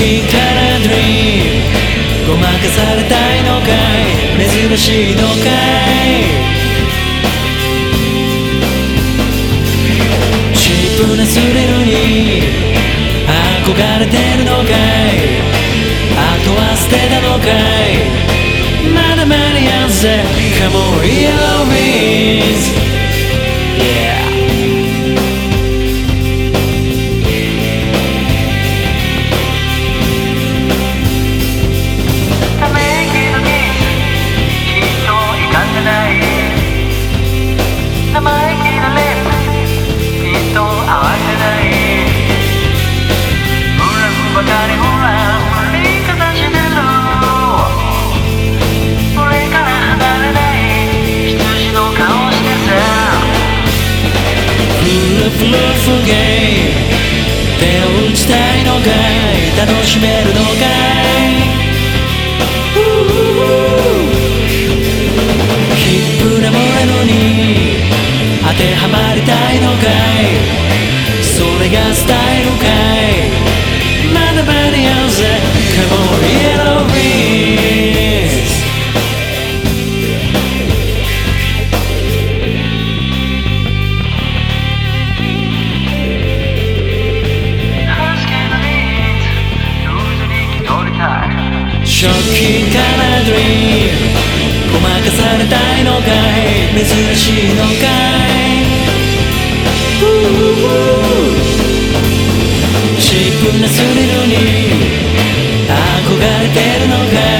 期からドリームごまかされたいのかい珍しいのかいチープなスリルに憧れてるのかいあとは捨てたのかいまだ間に合うぜ Come on, yellow wings すげえ手を打ちたいのかい楽しめるのかいヒップなものに当てはまりたいのかいそれがスタイルかいまだまだいショッキンからドリームごまかされたいのかい珍しいのかい自分なスリルに憧れてるのかい